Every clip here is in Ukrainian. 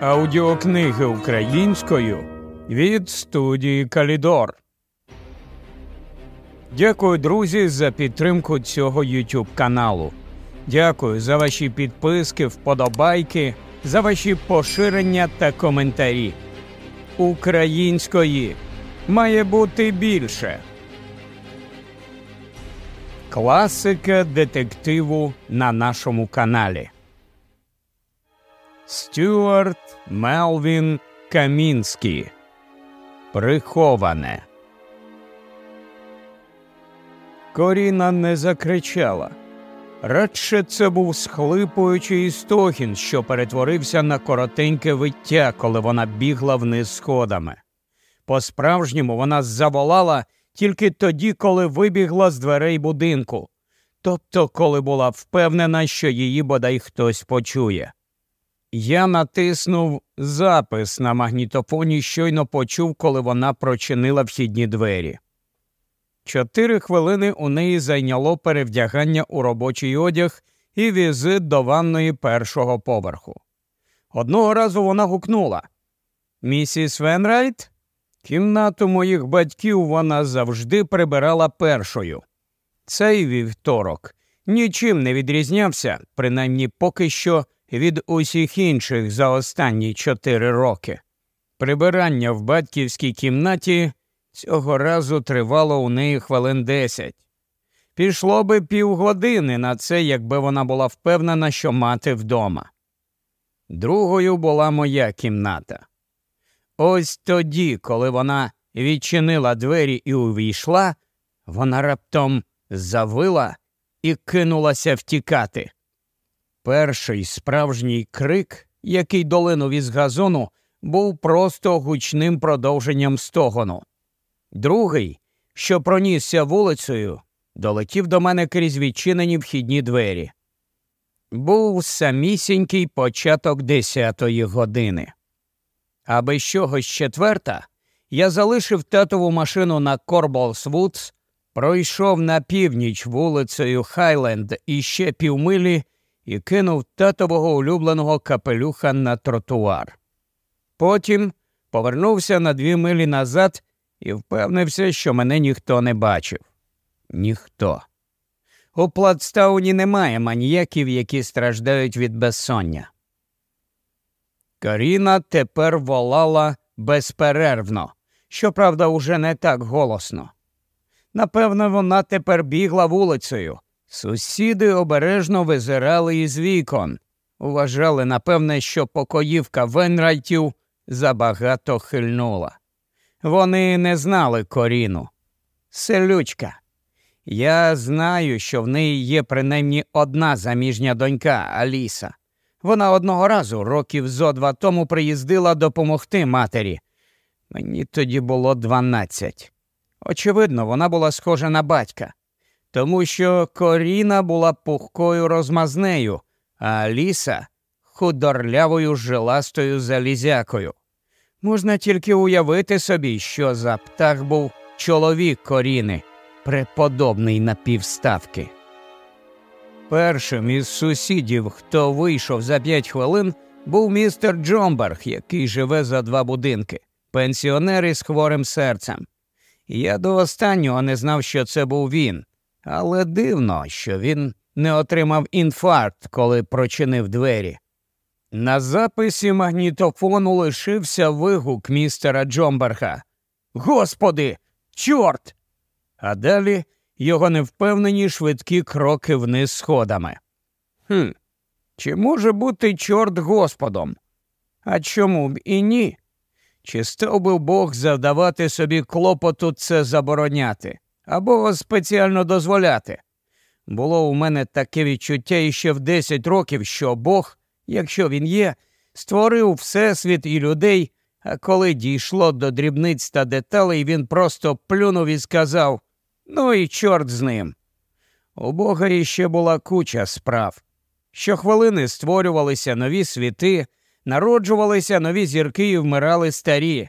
Аудіокниги українською від студії Калідор. Дякую, друзі, за підтримку цього YouTube каналу. Дякую за ваші підписки, вподобайки, за ваші поширення та коментарі. Української має бути більше. Класика детективу на нашому каналі. Стюарт Мелвін Камінський. Приховане. Коріна не закричала. Радше це був схлипуючий стогін, що перетворився на коротеньке виття, коли вона бігла вниз сходами. По справжньому вона заволала тільки тоді, коли вибігла з дверей будинку, тобто коли була впевнена, що її бодай хтось почує. Я натиснув запис на магнітофоні, щойно почув, коли вона прочинила вхідні двері. Чотири хвилини у неї зайняло перевдягання у робочий одяг і візит до ванної першого поверху. Одного разу вона гукнула Місіс Венрайт? Кімнату моїх батьків вона завжди прибирала першою. Цей вівторок нічим не відрізнявся, принаймні поки що від усіх інших за останні чотири роки. Прибирання в батьківській кімнаті цього разу тривало у неї хвилин десять. Пішло би півгодини на це, якби вона була впевнена, що мати вдома. Другою була моя кімната. Ось тоді, коли вона відчинила двері і увійшла, вона раптом завила і кинулася втікати. Перший справжній крик, який долинув із газону, був просто гучним продовженням стогону. Другий, що пронісся вулицею, долетів до мене крізь відчинені вхідні двері. Був самісінький початок десятої години. Аби з чогось четверта, я залишив татову машину на Корболсвудс, пройшов на північ вулицею Хайленд і ще півмилі і кинув татового улюбленого капелюха на тротуар. Потім повернувся на дві милі назад і впевнився, що мене ніхто не бачив. Ніхто. У Платстауні немає маніяків, які страждають від безсоння. Каріна тепер волала безперервно, щоправда, уже не так голосно. Напевно, вона тепер бігла вулицею. Сусіди обережно визирали із вікон, вважали, напевне, що покоївка Венрайтів забагато хильнула. Вони не знали коріну. Селючка. Я знаю, що в неї є принаймні одна заміжня донька Аліса. Вона одного разу, років зо два тому, приїздила допомогти матері. Мені тоді було дванадцять. Очевидно, вона була схожа на батька, тому що коріна була пухкою розмазнею, а Аліса худорлявою жиластою залізякою. Можна тільки уявити собі, що за птах був чоловік коріни, преподобний на півставки. Першим із сусідів, хто вийшов за п'ять хвилин, був містер Джомберг, який живе за два будинки, пенсіонер із хворим серцем. Я до останнього не знав, що це був він, але дивно, що він не отримав інфаркт, коли прочинив двері. На записі магнітофону лишився вигук містера Джомберга. Господи, чорт! А далі його невпевнені швидкі кроки вниз сходами. Хм, чи може бути чорт Господом? А чому б і ні? Чи став би Бог завдавати собі клопоту це забороняти або спеціально дозволяти? Було у мене таке відчуття іще в 10 років, що Бог якщо він є, створив Всесвіт і людей, а коли дійшло до дрібниць та деталей, він просто плюнув і сказав Ну і чорт з ним. У Бога іще була куча справ. Щохвилини створювалися нові світи, народжувалися нові зірки і вмирали старі.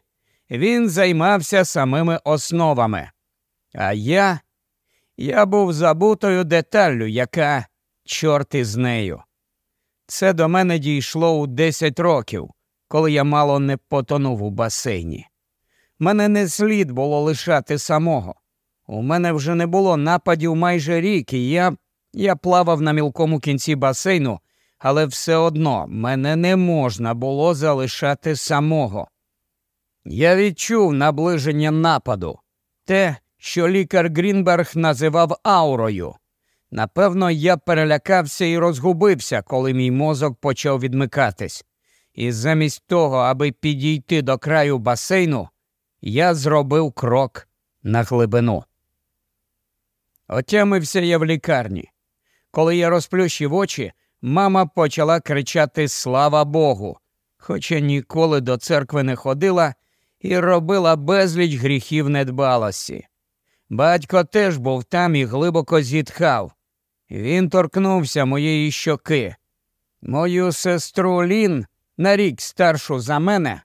Він займався самими основами. А я Я був забутою деталлю, яка чорт із нею. Це до мене дійшло у 10 років, коли я мало не потонув у басейні. Мене не слід було лишати самого. У мене вже не було нападів майже рік, і я я плавав на мілкому кінці басейну, але все одно мене не можна було залишати самого. Я відчув наближення нападу, те, що лікар Грінберг називав аурою. Напевно, я перелякався і розгубився, коли мій мозок почав відмикатись. І замість того, аби підійти до краю басейну, я зробив крок на глибину. Отямився я в лікарні. Коли я розплющив очі, мама почала кричати Слава Богу, хоча ніколи до церкви не ходила і робила безліч гріхів недбалості. Батько теж був там і глибоко зітхав. Він торкнувся моєї щоки. Мою сестру Лін, на рік старшу за мене,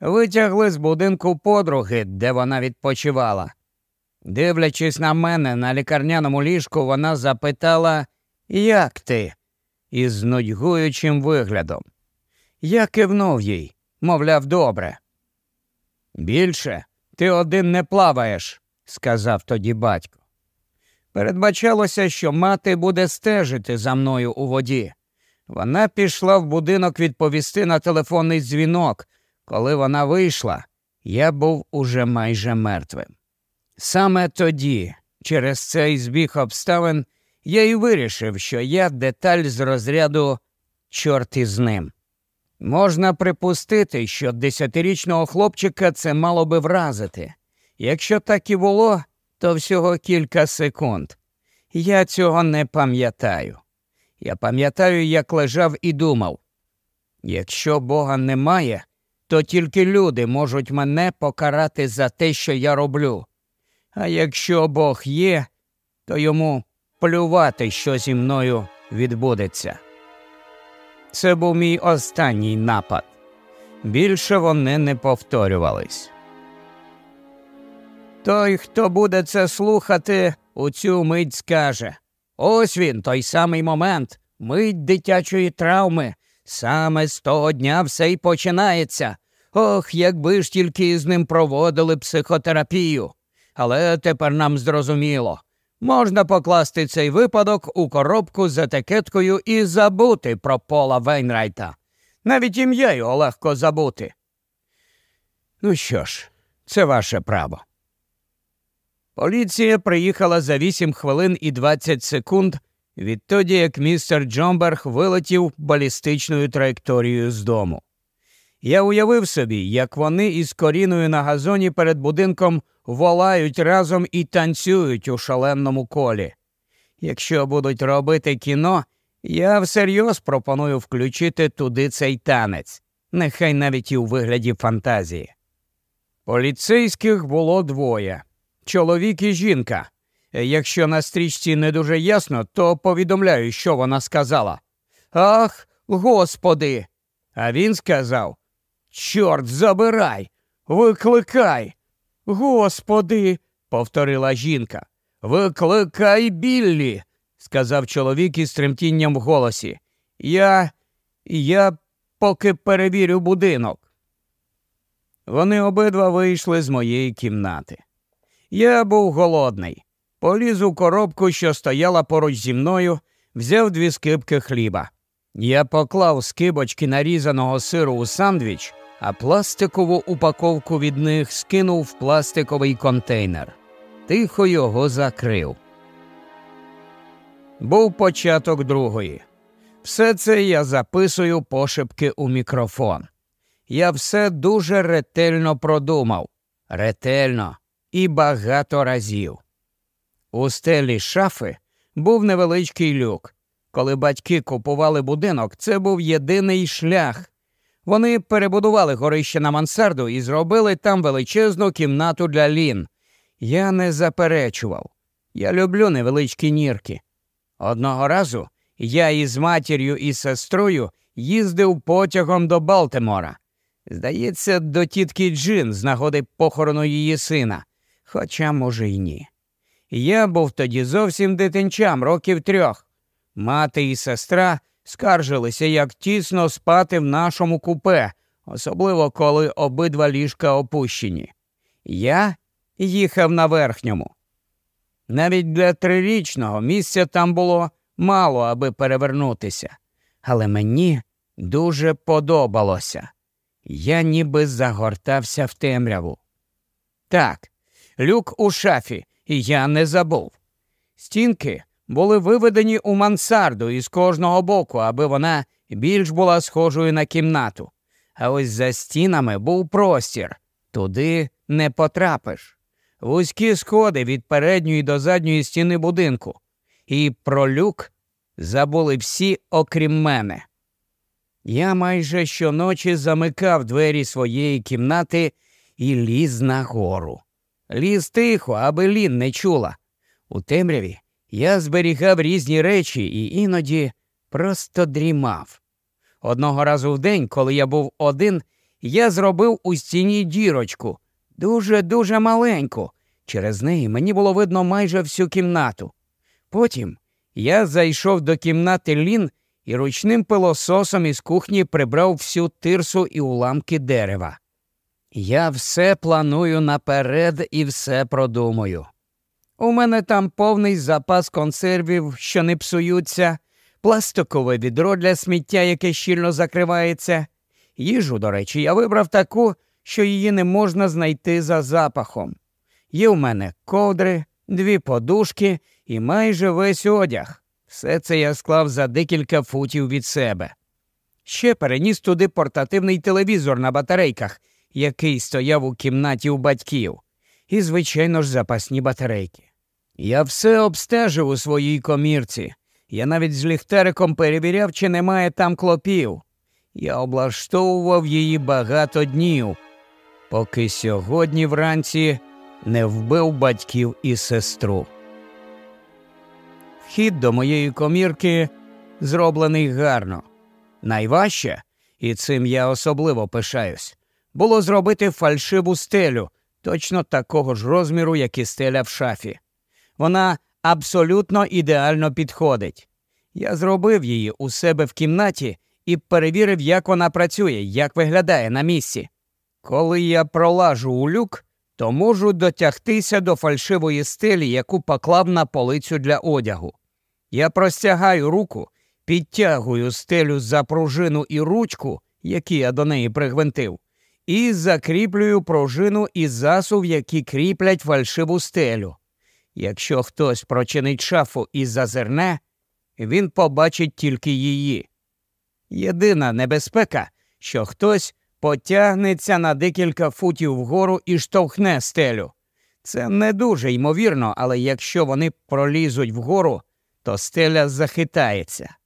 витягли з будинку подруги, де вона відпочивала. Дивлячись на мене на лікарняному ліжку, вона запитала, як ти? із нудьгуючим виглядом. Я кивнув їй, мовляв, добре. Більше ти один не плаваєш, сказав тоді батько. Передбачалося, що мати буде стежити за мною у воді. Вона пішла в будинок відповісти на телефонний дзвінок. Коли вона вийшла, я був уже майже мертвим. Саме тоді, через цей збіг обставин, я й вирішив, що я деталь з розряду чорт із ним. Можна припустити, що десятирічного хлопчика це мало би вразити. Якщо так і було, то всього кілька секунд. Я цього не пам'ятаю. Я пам'ятаю, як лежав і думав якщо Бога немає, то тільки люди можуть мене покарати за те, що я роблю. А якщо Бог є, то йому плювати, що зі мною відбудеться. Це був мій останній напад. Більше вони не повторювались. Той, хто буде це слухати, у цю мить скаже ось він, той самий момент, мить дитячої травми. Саме з того дня все й починається. Ох, якби ж тільки з ним проводили психотерапію. Але тепер нам зрозуміло. Можна покласти цей випадок у коробку з етикеткою і забути про Пола Вейнрайта. Навіть ім'я його легко забути. Ну що ж, це ваше право. Поліція приїхала за 8 хвилин і 20 секунд відтоді, як містер Джомберг вилетів балістичною траєкторією з дому. Я уявив собі, як вони із коріною на газоні перед будинком волають разом і танцюють у шаленому колі. Якщо будуть робити кіно, я всерйоз пропоную включити туди цей танець, нехай навіть і у вигляді фантазії. Поліцейських було двоє чоловік і жінка. Якщо на стрічці не дуже ясно, то повідомляю, що вона сказала. Ах, господи. А він сказав Чорт забирай, викликай. Господи, повторила жінка. Викликай Біллі, сказав чоловік із тремтінням в голосі. Я. я поки перевірю будинок. Вони обидва вийшли з моєї кімнати. Я був голодний. Поліз у коробку, що стояла поруч зі мною, взяв дві скибки хліба. Я поклав скибочки нарізаного сиру у сандвіч а пластикову упаковку від них скинув в пластиковий контейнер. Тихо його закрив. Був початок другої. Все це я записую пошепки у мікрофон. Я все дуже ретельно продумав, ретельно і багато разів. У стелі шафи був невеличкий люк. Коли батьки купували будинок, це був єдиний шлях, вони перебудували горище на мансарду і зробили там величезну кімнату для лін. Я не заперечував. Я люблю невеличкі нірки. Одного разу я із матір'ю і сестрою їздив потягом до Балтимора. Здається, до тітки Джин з нагоди похорону її сина, хоча, може, й ні. Я був тоді зовсім дитинчам, років трьох. Мати і сестра скаржилися, як тісно спати в нашому купе, особливо коли обидва ліжка опущені. Я їхав на верхньому. Навіть для трирічного місця там було мало, аби перевернутися, але мені дуже подобалося. Я ніби загортався в темряву. Так, люк у шафі, і я не забув. Стінки були виведені у мансарду із кожного боку, аби вона більш була схожою на кімнату. А ось за стінами був простір, туди не потрапиш. Вузькі сходи від передньої до задньої стіни будинку. І про люк забули всі, окрім мене. Я майже щоночі замикав двері своєї кімнати і ліз нагору. Ліз тихо, аби Лін не чула. У темряві я зберігав різні речі і іноді просто дрімав. Одного разу в день, коли я був один, я зробив у стіні дірочку, дуже дуже маленьку. Через неї мені було видно майже всю кімнату. Потім я зайшов до кімнати Лін і ручним пилососом із кухні прибрав всю тирсу і уламки дерева. Я все планую наперед і все продумаю. У мене там повний запас консервів, що не псуються, пластикове відро для сміття, яке щільно закривається. Їжу, до речі, я вибрав таку, що її не можна знайти за запахом. Є у мене ковдри, дві подушки і майже весь одяг. Все це я склав за декілька футів від себе. Ще переніс туди портативний телевізор на батарейках, який стояв у кімнаті у батьків, і, звичайно ж, запасні батарейки. Я все обстежив у своїй комірці. Я навіть з ліхтариком перевіряв, чи немає там клопів. Я облаштовував її багато днів, поки сьогодні вранці не вбив батьків і сестру. Вхід до моєї комірки зроблений гарно. Найважче, і цим я особливо пишаюсь, було зробити фальшиву стелю, точно такого ж розміру, як і стеля в шафі. Вона абсолютно ідеально підходить. Я зробив її у себе в кімнаті і перевірив, як вона працює, як виглядає на місці. Коли я пролажу у люк, то можу дотягтися до фальшивої стелі, яку поклав на полицю для одягу. Я простягаю руку, підтягую стелю за пружину і ручку, які я до неї пригвинтив, і закріплюю пружину і засув, які кріплять фальшиву стелю. Якщо хтось прочинить шафу і зазирне, він побачить тільки її. Єдина небезпека, що хтось потягнеться на декілька футів вгору і штовхне стелю. Це не дуже ймовірно, але якщо вони пролізуть вгору, то стеля захитається.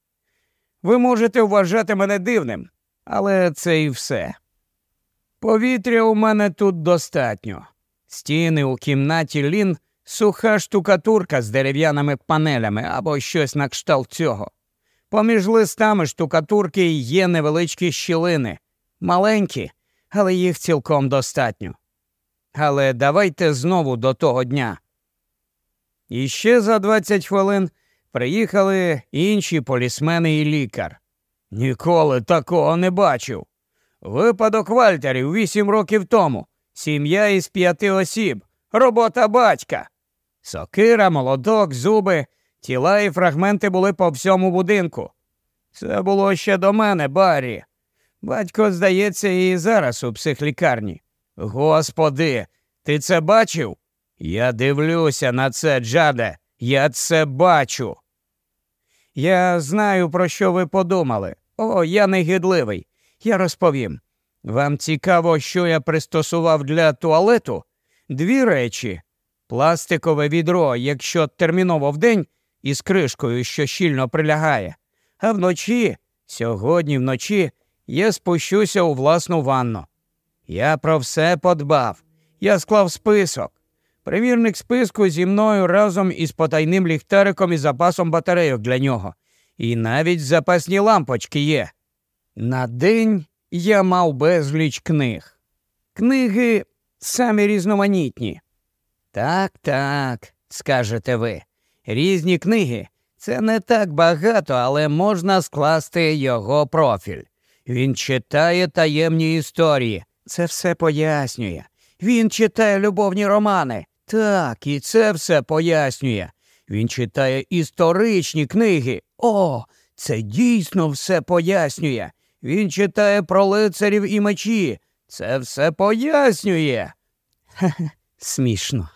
Ви можете вважати мене дивним, але це і все. Повітря у мене тут достатньо. Стіни у кімнаті лін суха штукатурка з дерев'яними панелями або щось на кшталт цього. Поміж листами штукатурки є невеличкі щілини, маленькі, але їх цілком достатньо. Але давайте знову до того дня. І ще за 20 хвилин приїхали інші полісмени і лікар. Ніколи такого не бачив. Випадок Вальтерів вісім років тому. Сім'я із п'яти осіб, робота батька. Сокира, молоток, зуби, тіла і фрагменти були по всьому будинку. Це було ще до мене, Баррі. Батько, здається, і зараз у психлікарні. Господи, ти це бачив? Я дивлюся на це, Джаде, я це бачу. Я знаю, про що ви подумали. О, я негідливий. Я розповім. Вам цікаво, що я пристосував для туалету? Дві речі пластикове відро, якщо терміново вдень, із кришкою, що щільно прилягає, а вночі, сьогодні вночі, я спущуся у власну ванну. Я про все подбав. Я склав список. Примірник списку зі мною разом із потайним ліхтариком і запасом батарейок для нього. І навіть запасні лампочки є. На день я мав безліч книг. Книги самі різноманітні. Так, так, скажете ви. Різні книги це не так багато, але можна скласти його профіль. Він читає таємні історії. Це все пояснює. Він читає любовні романи. Так, і це все пояснює. Він читає історичні книги. О, це дійсно все пояснює. Він читає про лицарів і мечі. Це все пояснює. Смішно.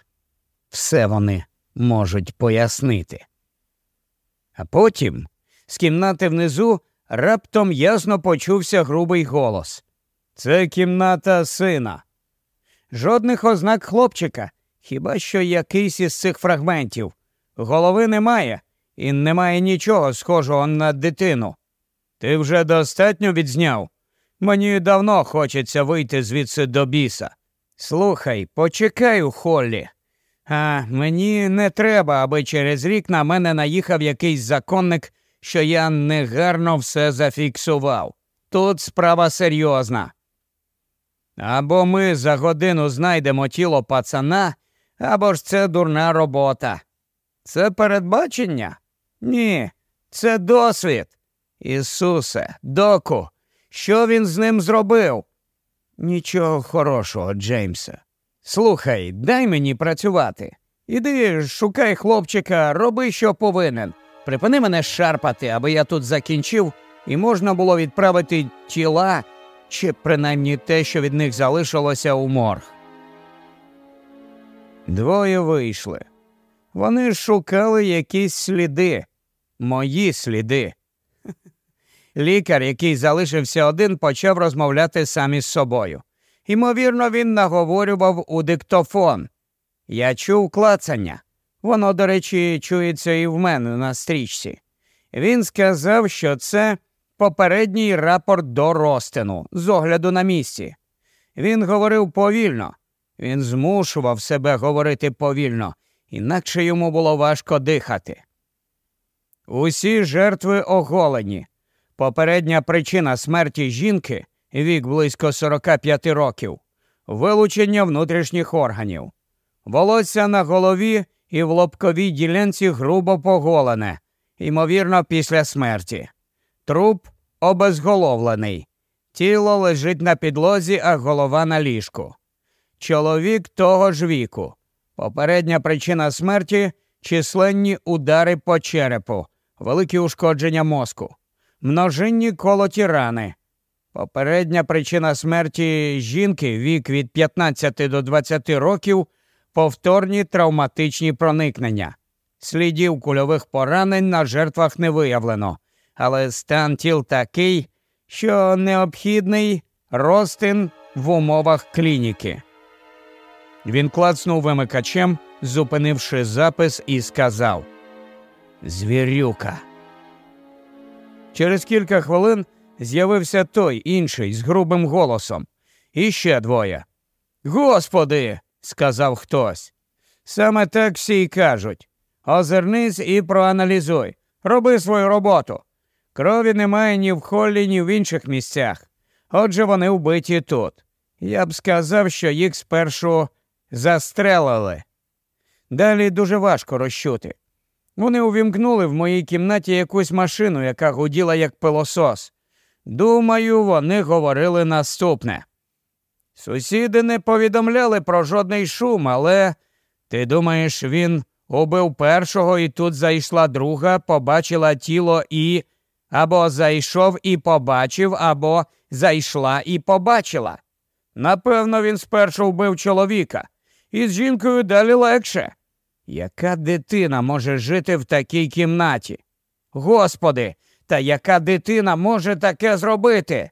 Все вони можуть пояснити. А потім з кімнати внизу раптом ясно почувся грубий голос. Це кімната сина. Жодних ознак хлопчика, хіба що якийсь із цих фрагментів. Голови немає, і немає нічого схожого на дитину. Ти вже достатньо відзняв. Мені давно хочеться вийти звідси до біса. Слухай, почекай у Холлі. А мені не треба, аби через рік на мене наїхав якийсь законник, що я негарно все зафіксував. Тут справа серйозна. Або ми за годину знайдемо тіло пацана, або ж це дурна робота. Це передбачення? Ні, це досвід. Ісусе, доку, що він з ним зробив? Нічого хорошого, Джеймсе. Слухай, дай мені працювати. Іди, шукай хлопчика, роби, що повинен. Припини мене шарпати, аби я тут закінчив, і можна було відправити тіла чи принаймні те, що від них залишилося у морг. Двоє вийшли. Вони шукали якісь сліди, мої сліди. Лікар, який залишився один, почав розмовляти сам із собою. Ймовірно, він наговорював у диктофон. Я чув клацання. Воно, до речі, чується і в мене на стрічці. Він сказав, що це попередній рапорт до розтину з огляду на місці. Він говорив повільно, він змушував себе говорити повільно, інакше йому було важко дихати. Усі жертви оголені. Попередня причина смерті жінки вік близько 45 років, вилучення внутрішніх органів, волосся на голові і в лобковій ділянці грубо поголене, ймовірно, після смерті. Труп обезголовлений. Тіло лежить на підлозі, а голова на ліжку. Чоловік того ж віку. Попередня причина смерті численні удари по черепу, великі ушкодження мозку, множинні колоті рани. Попередня причина смерті жінки вік від 15 до 20 років повторні травматичні проникнення. Слідів кульових поранень на жертвах не виявлено, але стан тіл такий, що необхідний розтин в умовах клініки. Він клацнув вимикачем, зупинивши запис, і сказав Звірюка. Через кілька хвилин з'явився той інший з грубим голосом. І ще двоє. Господи, сказав хтось. Саме так всі й кажуть. Озирнись і проаналізуй. Роби свою роботу. Крові немає ні в холлі, ні в інших місцях. Отже, вони вбиті тут. Я б сказав, що їх спершу застрелили. Далі дуже важко розчути. Вони увімкнули в моїй кімнаті якусь машину, яка гуділа як пилосос. Думаю, вони говорили наступне. Сусіди не повідомляли про жодний шум, але ти думаєш, він убив першого, і тут зайшла друга, побачила тіло і або зайшов і побачив, або зайшла і побачила. Напевно, він спершу вбив чоловіка, і з жінкою далі легше. Яка дитина може жити в такій кімнаті? Господи, та яка дитина може таке зробити?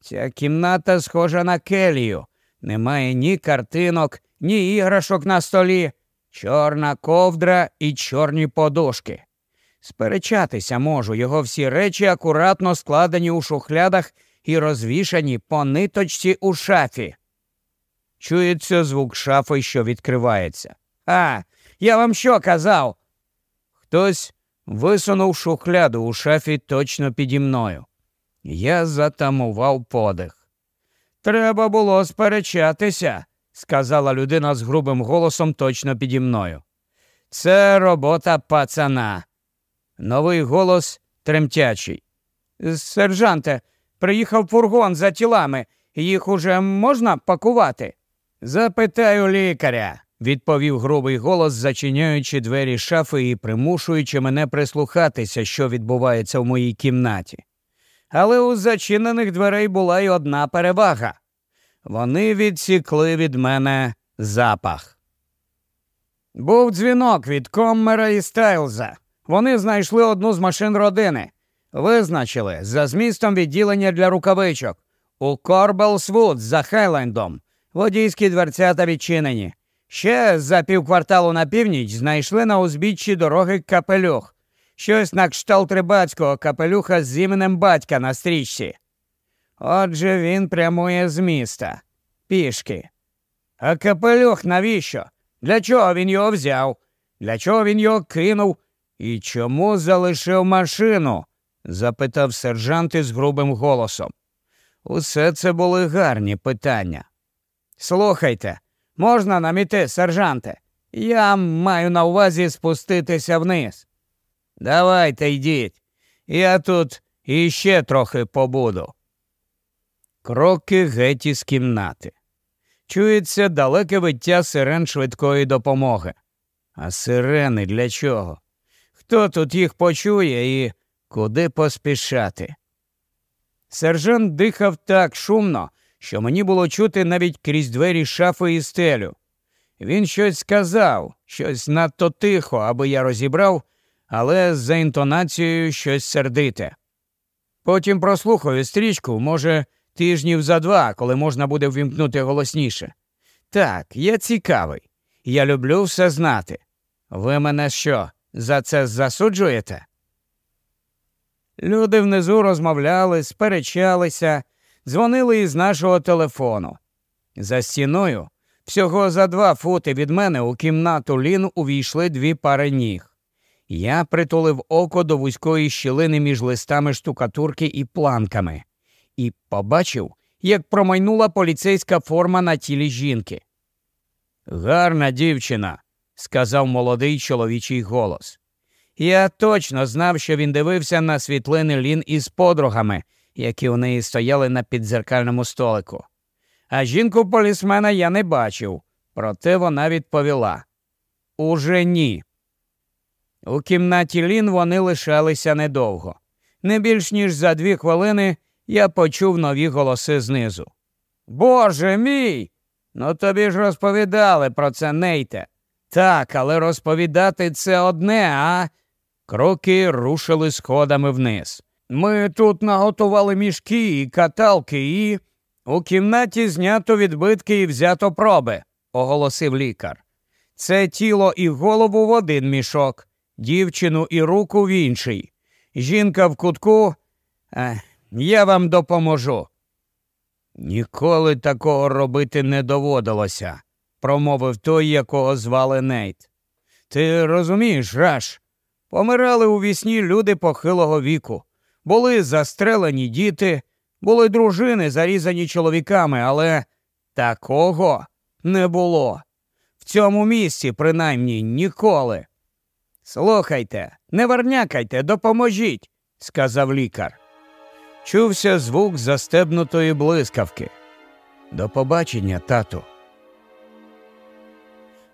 Ця кімната схожа на келію. Немає ні картинок, ні іграшок на столі, чорна ковдра і чорні подушки. Сперечатися можу, його всі речі акуратно складені у шухлядах і розвішані по ниточці у шафі. Чується звук шафи, що відкривається. А, я вам що казав? Хтось висунув шухляду у шафі точно піді мною. Я затамував подих. Треба було сперечатися, сказала людина з грубим голосом точно піді мною. Це робота пацана. Новий голос тремтячий. Сержанте, Приїхав фургон за тілами. Їх уже можна пакувати? Запитаю лікаря, відповів грубий голос, зачиняючи двері шафи і примушуючи мене прислухатися, що відбувається в моїй кімнаті. Але у зачинених дверей була й одна перевага вони відсікли від мене запах. Був дзвінок від Коммера і Стайлза. Вони знайшли одну з машин родини. Визначили за змістом відділення для рукавичок у Корбелсвуд за Хайлендом. Водійські дверцята відчинені. Ще за півкварталу на північ знайшли на узбіччі дороги капелюх, щось на кшталт рибацького капелюха з іменем батька на стрічці. Отже, він прямує з міста. Пішки. А капелюх навіщо? Для чого він його взяв? Для чого він його кинув? І чому залишив машину? запитав сержант із грубим голосом. Усе це були гарні питання. Слухайте, можна нам іти, сержанте? Я маю на увазі спуститися вниз. Давайте йдіть. Я тут іще трохи побуду. Кроки геть із кімнати. Чується далеке виття сирен швидкої допомоги. А сирени для чого? Хто тут їх почує і куди поспішати? Сержант дихав так шумно, що мені було чути навіть крізь двері шафи і стелю. Він щось сказав, щось надто тихо, аби я розібрав, але за інтонацією щось сердите. Потім прослухаю стрічку, може, тижнів за два, коли можна буде ввімкнути голосніше. Так, я цікавий. Я люблю все знати. Ви мене що, за це засуджуєте? Люди внизу розмовляли, сперечалися, дзвонили із нашого телефону. За стіною, всього за два фути від мене у кімнату лін увійшли дві пари ніг. Я притулив око до вузької щілини між листами штукатурки і планками і побачив, як промайнула поліцейська форма на тілі жінки. Гарна дівчина, сказав молодий чоловічий голос. Я точно знав, що він дивився на світлини лін із подругами, які у неї стояли на підзеркальному столику. А жінку полісмена я не бачив, проте вона відповіла Уже ні. У кімнаті Лін вони лишалися недовго. Не більш ніж за дві хвилини я почув нові голоси знизу. Боже мій! Ну тобі ж розповідали про це, Нейте. Так, але розповідати це одне, а. Кроки рушили сходами вниз. Ми тут наготували мішки і каталки, і у кімнаті знято відбитки і взято проби, оголосив лікар. Це тіло і голову в один мішок, дівчину і руку в інший. Жінка в кутку. Ех, я вам допоможу. Ніколи такого робити не доводилося, промовив той, якого звали Нейт. Ти розумієш, Раш? Помирали у вісні люди похилого віку, були застрелені діти, були дружини, зарізані чоловіками, але такого не було. В цьому місці, принаймні, ніколи. Слухайте, не варнякайте, допоможіть, сказав лікар. Чувся звук застебнутої блискавки. До побачення, тату.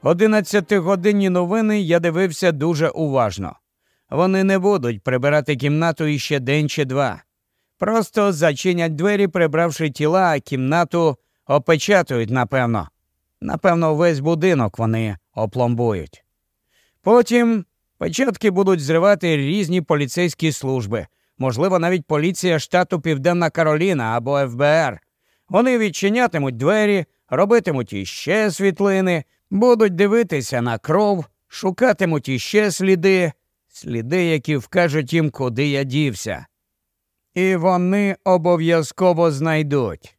Одинадцятигодинні новини я дивився дуже уважно. Вони не будуть прибирати кімнату іще день чи два. Просто зачинять двері, прибравши тіла, а кімнату опечатують, напевно. Напевно, весь будинок вони опломбують. Потім печатки будуть зривати різні поліцейські служби, можливо, навіть поліція штату Південна Кароліна або ФБР. Вони відчинятимуть двері, робитимуть іще світлини, будуть дивитися на кров, шукатимуть іще сліди, сліди, які вкажуть їм, куди я дівся. І вони обов'язково знайдуть.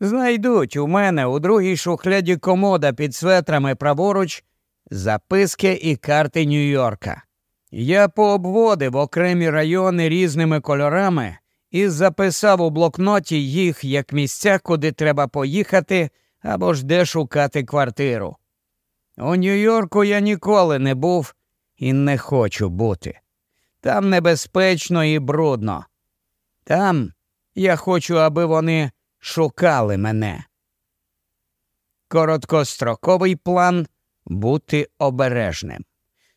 Знайдуть у мене у другій шухляді комода під светрами праворуч записки і карти Нью-Йорка. Я пообводив окремі райони різними кольорами і записав у блокноті їх як місця, куди треба поїхати або ж де шукати квартиру. У Нью-Йорку я ніколи не був і не хочу бути. Там небезпечно і брудно. Там Я хочу, аби вони шукали мене. Короткостроковий план бути обережним.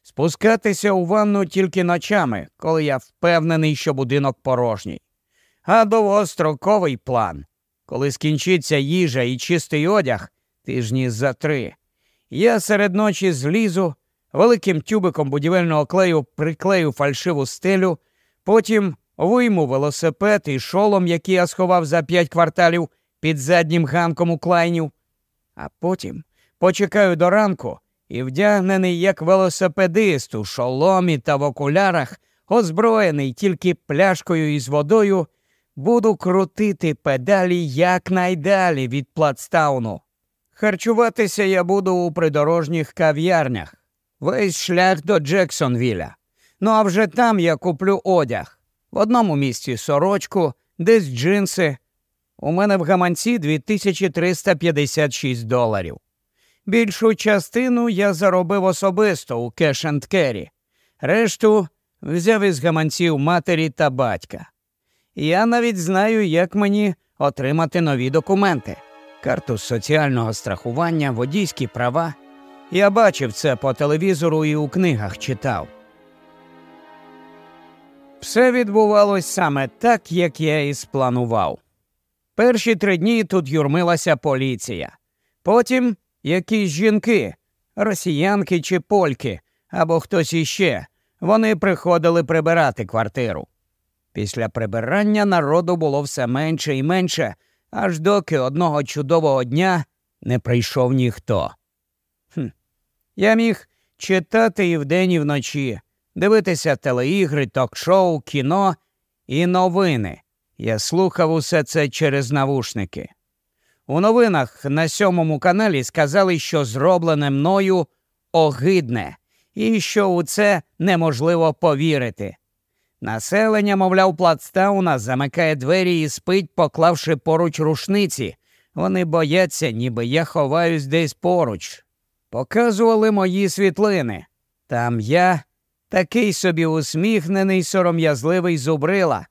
Спускатися у ванну тільки ночами, коли я впевнений, що будинок порожній. А довгостроковий план, коли скінчиться їжа і чистий одяг тижні за три. Я серед ночі злізу, великим тюбиком будівельного клею приклею фальшиву стелю, потім вийму велосипед і шолом, який я сховав за п'ять кварталів під заднім ганком у клайнів, а потім почекаю до ранку і, вдягнений як велосипедист у шоломі та в окулярах, озброєний тільки пляшкою із водою, буду крутити педалі якнайдалі від плацтауну. Харчуватися я буду у придорожніх кав'ярнях, весь шлях до Джексонвіля. Ну а вже там я куплю одяг. В одному місці сорочку, десь джинси. У мене в гаманці 2356 доларів. Більшу частину я заробив особисто у кеш енд керрі. Решту взяв із гаманців матері та батька. Я навіть знаю, як мені отримати нові документи, карту соціального страхування, водійські права. Я бачив це по телевізору і у книгах читав. Все відбувалось саме так, як я і спланував. Перші три дні тут юрмилася поліція. Потім якісь жінки, росіянки чи польки, або хтось іще. Вони приходили прибирати квартиру. Після прибирання народу було все менше і менше, аж доки одного чудового дня не прийшов ніхто. Я міг читати і вдень, і вночі, дивитися телеігри, ток-шоу, кіно і новини. Я слухав усе це через навушники. У новинах на сьомому каналі сказали, що зроблене мною огидне, і що у це неможливо повірити. Населення, мовляв, плацтауна замикає двері і спить, поклавши поруч рушниці. Вони бояться, ніби я ховаюсь десь поруч. Показували мої світлини. Там я такий собі усміхнений, сором'язливий зубрила.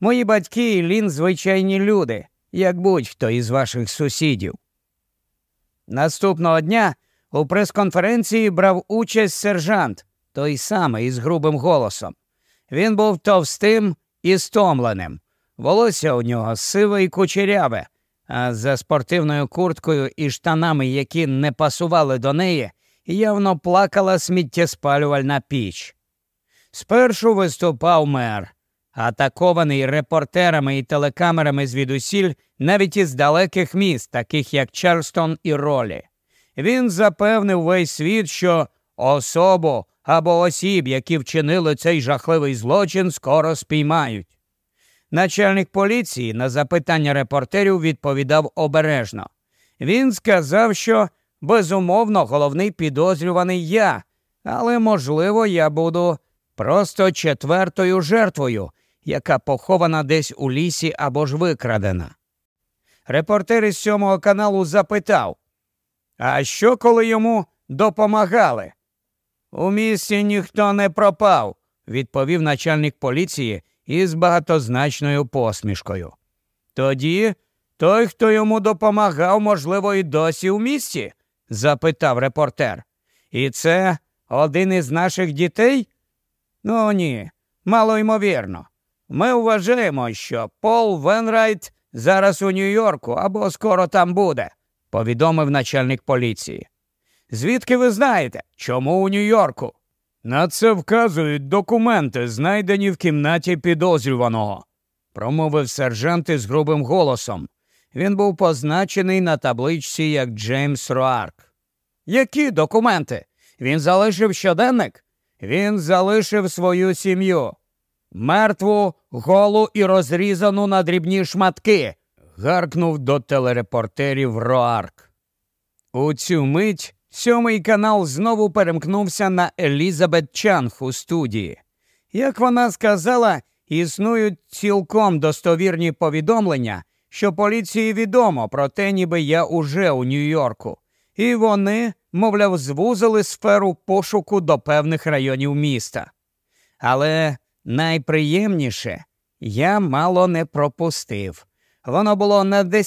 Мої батьки і лін звичайні люди, як будь-хто із ваших сусідів. Наступного дня у прес-конференції брав участь сержант, той самий із грубим голосом. Він був товстим і стомленим. Волосся у нього сиве і кучеряве, за спортивною курткою і штанами, які не пасували до неї, явно плакала сміттєспалювальна піч. Спершу виступав мер, атакований репортерами і телекамерами звідусіль, навіть із далеких міст, таких як Чарльстон і Ролі. Він запевнив весь світ, що особу або осіб, які вчинили цей жахливий злочин, скоро спіймають. Начальник поліції на запитання репортерів відповідав обережно. Він сказав, що безумовно головний підозрюваний я, але, можливо, я буду просто четвертою жертвою, яка похована десь у лісі або ж викрадена. Репортер із сьомого каналу запитав, а що, коли йому допомагали? У місті ніхто не пропав, відповів начальник поліції із багатозначною посмішкою. Тоді той, хто йому допомагав, можливо, і досі у місті? запитав репортер. І це один із наших дітей? Ну ні, мало ймовірно. Ми вважаємо, що Пол Венрайт зараз у Нью-Йорку або скоро там буде, повідомив начальник поліції. Звідки ви знаєте, чому у Нью-Йорку? На це вказують документи, знайдені в кімнаті підозрюваного, промовив сержант із грубим голосом. Він був позначений на табличці як Джеймс Роарк. Які документи? Він залишив щоденник? Він залишив свою сім'ю. Мертву, голу і розрізану на дрібні шматки. гаркнув до телерепортерів Роарк. У цю мить Сьомий канал знову перемкнувся на Елізабет Чанг у студії. Як вона сказала, існують цілком достовірні повідомлення, що поліції відомо про те, ніби я уже у Нью-Йорку, і вони, мовляв, звузили сферу пошуку до певних районів міста. Але найприємніше, Я мало не пропустив. Воно було на